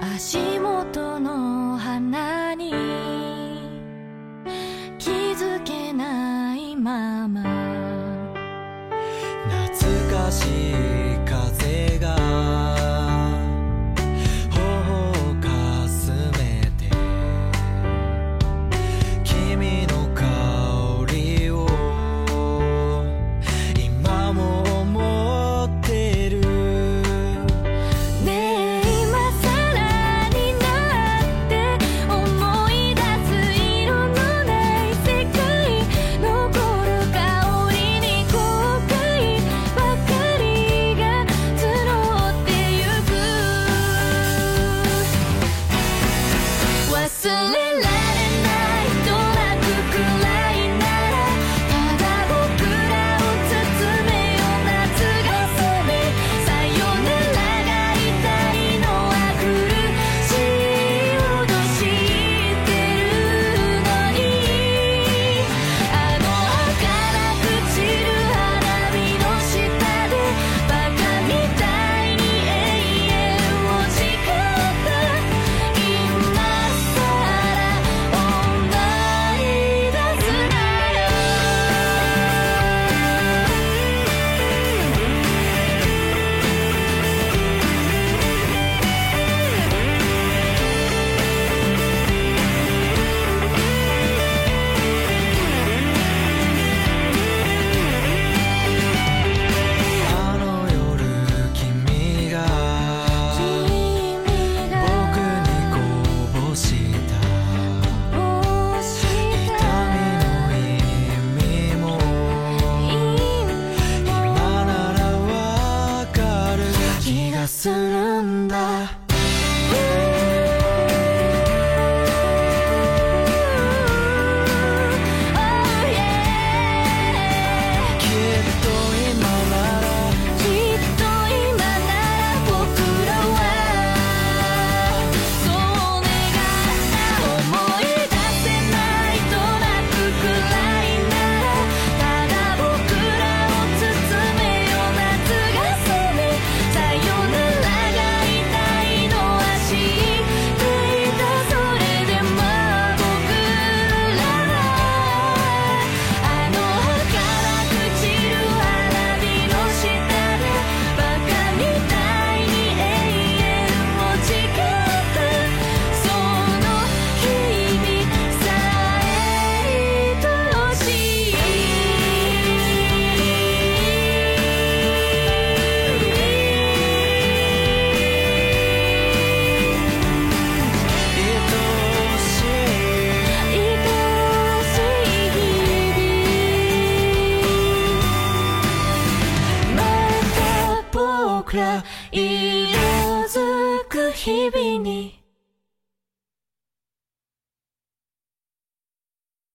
啊，心。日々に